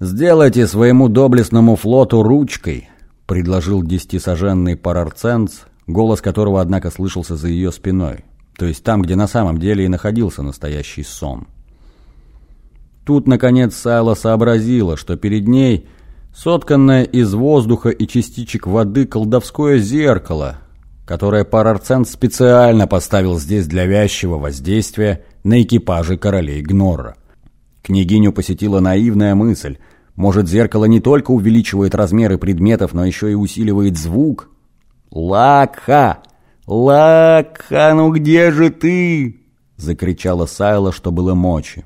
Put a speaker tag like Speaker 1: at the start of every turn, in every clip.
Speaker 1: «Сделайте своему доблестному флоту ручкой», — предложил десятисоженный парарценц, голос которого, однако, слышался за ее спиной, то есть там, где на самом деле и находился настоящий сон. Тут, наконец, Сайла сообразила, что перед ней сотканное из воздуха и частичек воды колдовское зеркало, которое Парарцент специально поставил здесь для вязчего воздействия на экипажи королей Гнорра. Княгиню посетила наивная мысль. Может, зеркало не только увеличивает размеры предметов, но еще и усиливает звук? «Лакха! Лакха, ну где же ты?» Закричала Сайла, что было мочи.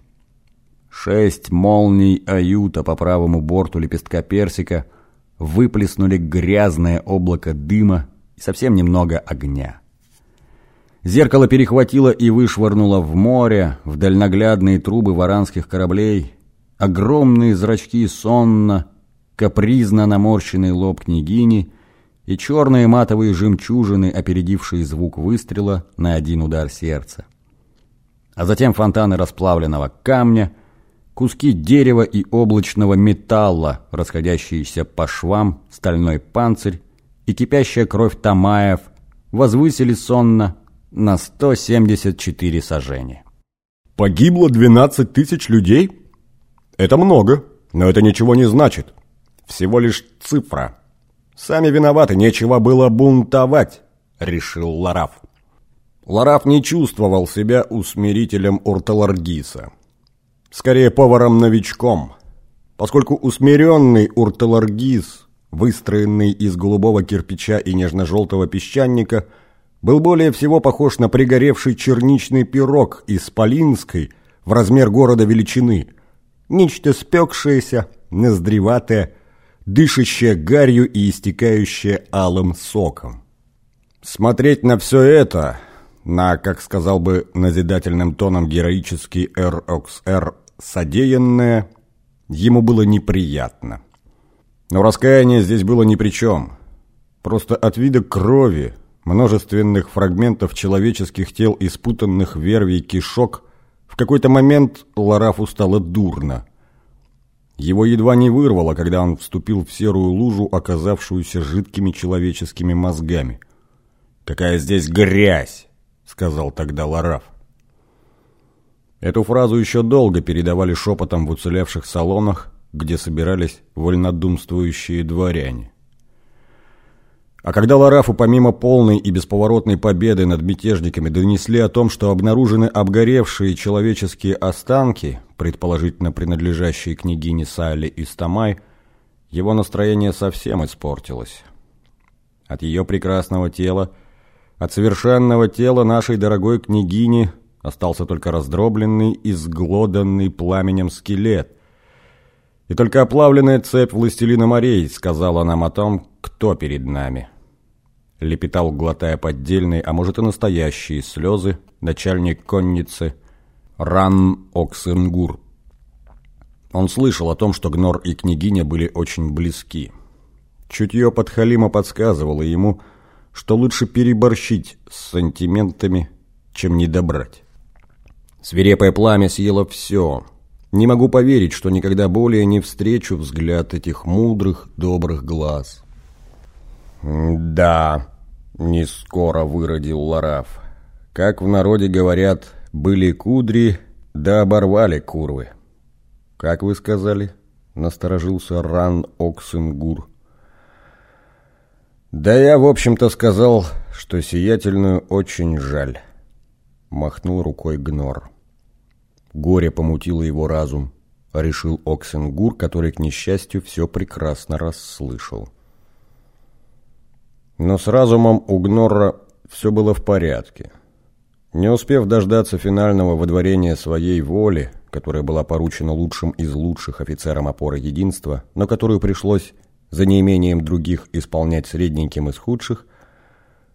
Speaker 1: Шесть молний аюта по правому борту лепестка персика выплеснули грязное облако дыма и совсем немного огня. Зеркало перехватило и вышвырнуло в море, в дальноглядные трубы варанских кораблей, огромные зрачки сонно, капризно наморщенный лоб княгини и черные матовые жемчужины, опередившие звук выстрела на один удар сердца. А затем фонтаны расплавленного камня, куски дерева и облачного металла, расходящиеся по швам, стальной панцирь и кипящая кровь Тамаев возвысили сонно на 174 сажения.
Speaker 2: Погибло 12 тысяч людей? Это много, но это ничего не значит. Всего лишь цифра. Сами виноваты, нечего было бунтовать, решил Лараф. Лараф не чувствовал себя усмирителем Урталаргиса. Скорее поваром-новичком, поскольку усмиренный Урталаргис, выстроенный из голубого кирпича и нежно-желтого песчаника – был более всего похож на пригоревший черничный пирог из Полинской в размер города величины. Нечто спекшееся, ноздреватое, дышащее гарью и истекающее алым соком. Смотреть на все это, на, как сказал бы назидательным тоном героический РОКСР, содеянное, ему было неприятно. Но раскаяние здесь было ни при чем. Просто от вида крови, множественных фрагментов человеческих тел и спутанных вервей кишок, в какой-то момент Ларафу стало дурно. Его едва не вырвало, когда он вступил в серую лужу, оказавшуюся жидкими человеческими мозгами. «Какая здесь грязь!» — сказал тогда Лараф. Эту фразу еще долго передавали шепотом в уцелевших салонах, где собирались вольнодумствующие дворяне. А когда Ларафу помимо полной и бесповоротной победы над мятежниками донесли о том, что обнаружены обгоревшие человеческие останки, предположительно принадлежащие княгине Салли и Стамай, его настроение совсем испортилось. От ее прекрасного тела, от совершенного тела нашей дорогой княгини остался только раздробленный и сглоданный пламенем скелет. И только оплавленная цепь властелина морей сказала нам о том, кто перед нами лепетал, глотая поддельные, а может и настоящие слезы, начальник конницы Ран Оксенгур. Он слышал о том, что Гнор и княгиня были очень близки. Чутье подхалима подсказывало ему, что лучше переборщить с сантиментами, чем не добрать. Свирепое пламя съело все. Не могу поверить, что никогда более не встречу взгляд этих мудрых, добрых глаз. «Да», не скоро выродил Лараф. Как в народе говорят, были кудри, да оборвали курвы. Как вы сказали? Насторожился Ран Оксенгур. Да я, в общем-то, сказал, что сиятельную очень жаль. Махнул рукой Гнор. Горе помутило его разум, решил Оксенгур, который, к несчастью, все прекрасно расслышал. Но с разумом у Гнорра все было в порядке. Не успев дождаться финального водворения своей воли, которая была поручена лучшим из лучших офицерам опоры единства, но которую пришлось за неимением других исполнять средненьким из худших,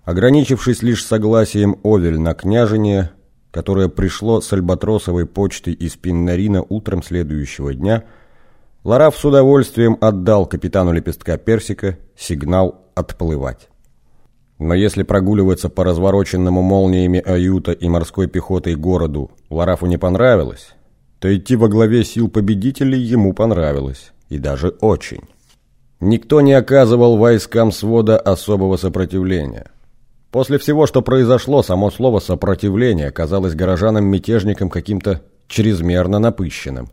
Speaker 2: ограничившись лишь согласием Овель на княжение, которое пришло с альбатросовой почтой из Пиннарина утром следующего дня, Лараф с удовольствием отдал капитану лепестка персика сигнал отплывать. Но если прогуливаться по развороченному молниями Аюта и морской пехотой городу Ларафу не понравилось, то идти во главе сил победителей ему понравилось. и даже очень. Никто не оказывал войскам свода особого сопротивления. После всего, что произошло, само слово «сопротивление» казалось горожанам-мятежникам каким-то чрезмерно напыщенным.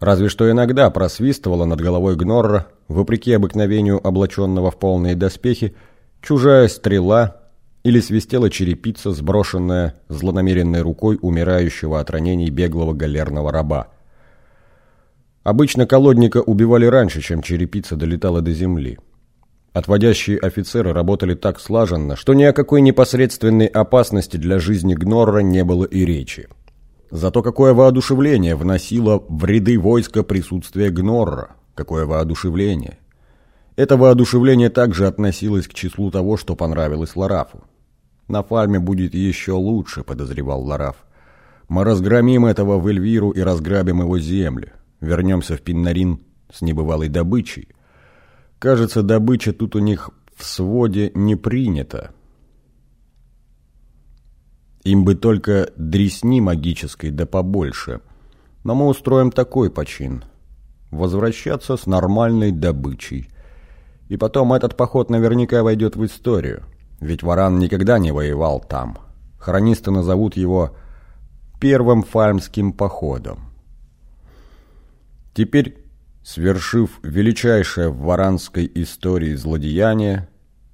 Speaker 2: Разве что иногда просвистывала над головой Гнорра, вопреки обыкновению облаченного в полные доспехи, чужая стрела или свистела черепица, сброшенная злонамеренной рукой умирающего от ранений беглого галерного раба. Обычно колодника убивали раньше, чем черепица долетала до земли. Отводящие офицеры работали так слаженно, что ни о какой непосредственной опасности для жизни Гнорра не было и речи. Зато какое воодушевление вносило в ряды войска присутствие Гнорра, какое воодушевление. Это воодушевление также относилось к числу того, что понравилось Ларафу. На фальме будет еще лучше, подозревал Лараф. Мы разгромим этого в Эльвиру и разграбим его земли. Вернемся в Пиннарин с небывалой добычей. Кажется, добыча тут у них в своде не принята. Им бы только дресни магической да побольше. Но мы устроим такой почин. Возвращаться с нормальной добычей. И потом этот поход наверняка войдет в историю. Ведь Варан никогда не воевал там. Хронисты назовут его первым фальмским походом. Теперь, свершив величайшее в варанской истории злодеяние,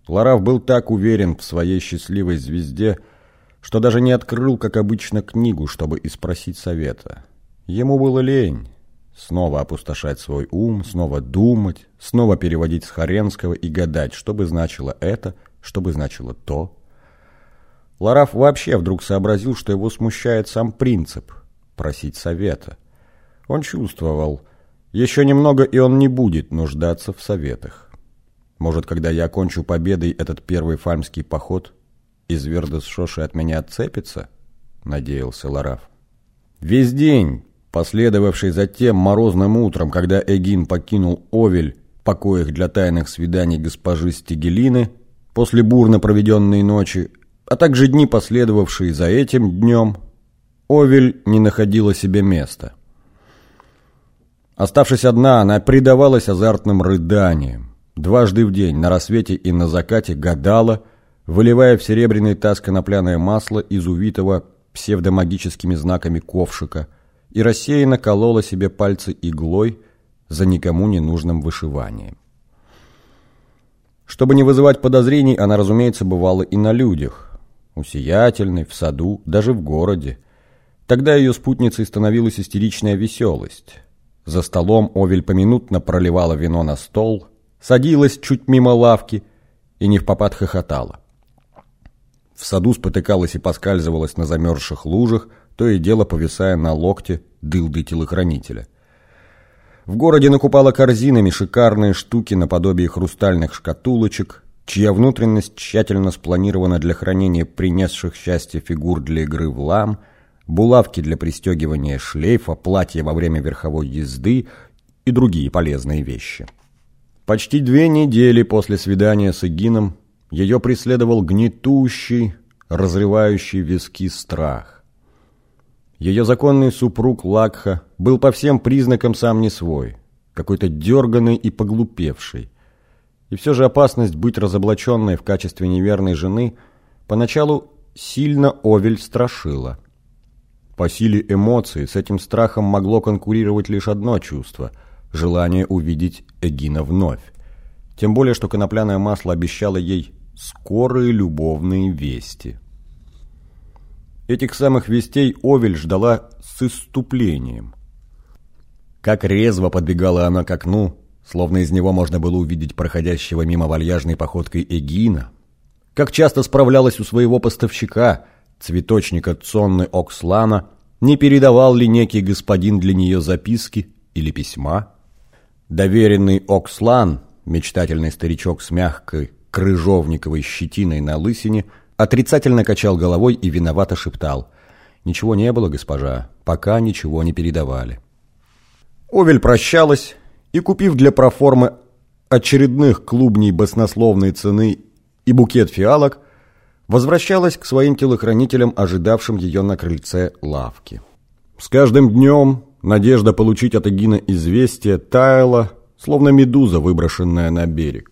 Speaker 2: Лараф был так уверен в своей счастливой звезде, что даже не открыл, как обычно, книгу, чтобы испросить совета. Ему было лень снова опустошать свой ум, снова думать, снова переводить с Харенского и гадать, что бы значило это – что бы значило то. Лараф вообще вдруг сообразил, что его смущает сам принцип – просить совета. Он чувствовал, еще немного, и он не будет нуждаться в советах. Может, когда я окончу победой этот первый фальмский поход, из Вердес Шоши от меня отцепится? Надеялся Лараф. Весь день, последовавший затем морозным утром, когда Эгин покинул Овель, покоях для тайных свиданий госпожи Стигелины, после бурно проведенной ночи, а также дни, последовавшие за этим днем, Овель не находила себе места. Оставшись одна, она предавалась азартным рыданиям. Дважды в день, на рассвете и на закате, гадала, выливая в серебряный таз конопляное масло из увитого псевдомагическими знаками ковшика и рассеянно колола себе пальцы иглой за никому не нужным вышиванием. Чтобы не вызывать подозрений, она, разумеется, бывала и на людях. У Сиятельной, в саду, даже в городе. Тогда ее спутницей становилась истеричная веселость. За столом Овель поминутно проливала вино на стол, садилась чуть мимо лавки и не в попад хохотала. В саду спотыкалась и поскальзывалась на замерзших лужах, то и дело повисая на локте дылды телохранителя – в городе накупала корзинами шикарные штуки наподобие хрустальных шкатулочек, чья внутренность тщательно спланирована для хранения принесших счастье фигур для игры в лам, булавки для пристегивания шлейфа, платья во время верховой езды и другие полезные вещи. Почти две недели после свидания с Игином ее преследовал гнетущий, разрывающий виски страх. Ее законный супруг Лакха был по всем признакам сам не свой, какой-то дерганный и поглупевший. И все же опасность быть разоблаченной в качестве неверной жены поначалу сильно Овель страшила. По силе эмоций с этим страхом могло конкурировать лишь одно чувство – желание увидеть Эгина вновь. Тем более, что конопляное масло обещало ей скорые любовные вести – Этих самых вестей Овель ждала с иступлением. Как резво подбегала она к окну, словно из него можно было увидеть проходящего мимо вальяжной походкой Эгина. Как часто справлялась у своего поставщика, цветочника Цонны Окслана, не передавал ли некий господин для нее записки или письма. Доверенный Окслан, мечтательный старичок с мягкой крыжовниковой щетиной на лысине – отрицательно качал головой и виновато шептал. «Ничего не было, госпожа, пока ничего не передавали». Овель прощалась и, купив для проформы очередных клубней баснословной цены и букет фиалок, возвращалась к своим телохранителям, ожидавшим ее на крыльце лавки. С каждым днем надежда получить от Эгина известие таяла, словно медуза, выброшенная на берег.